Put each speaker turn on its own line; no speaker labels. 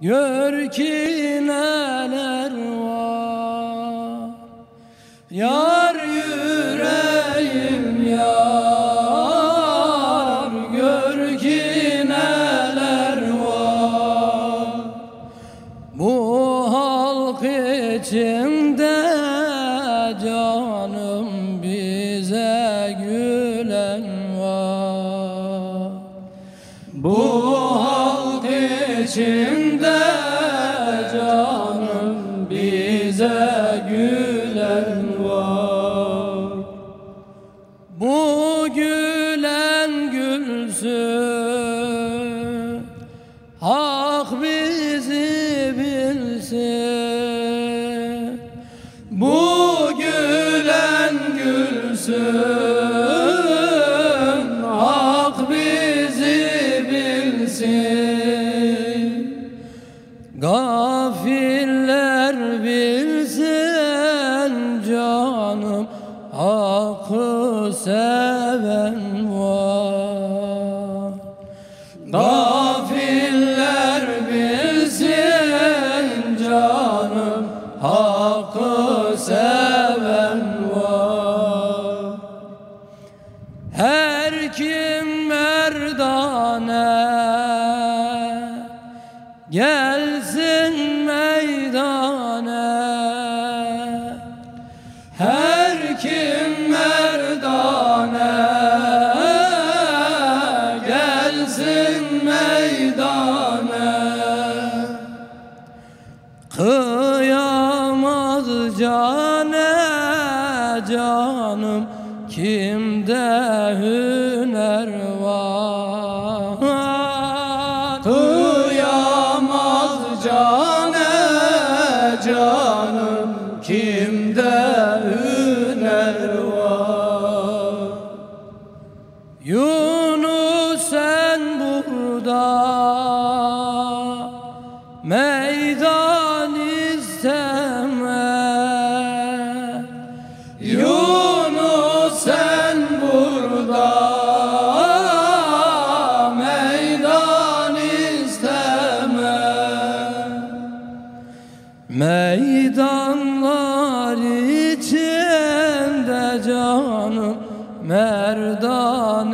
Gör ki neler var. Yar yüreğim yar. Gör ki neler var. Bu halk içinde canım bize gülen var. Bu halk içinde gülsün Hak bizi bilsin. Gafiller bilsin canım Hakkı seven var. Gafiller merdane Gelsin meydane Her kim merdane Gelsin meydane Kıyamaz cane canım Kimde hüner var cane canım Kimde hüner var? Yunus sen burada Meydanlar içinde canım merdaneler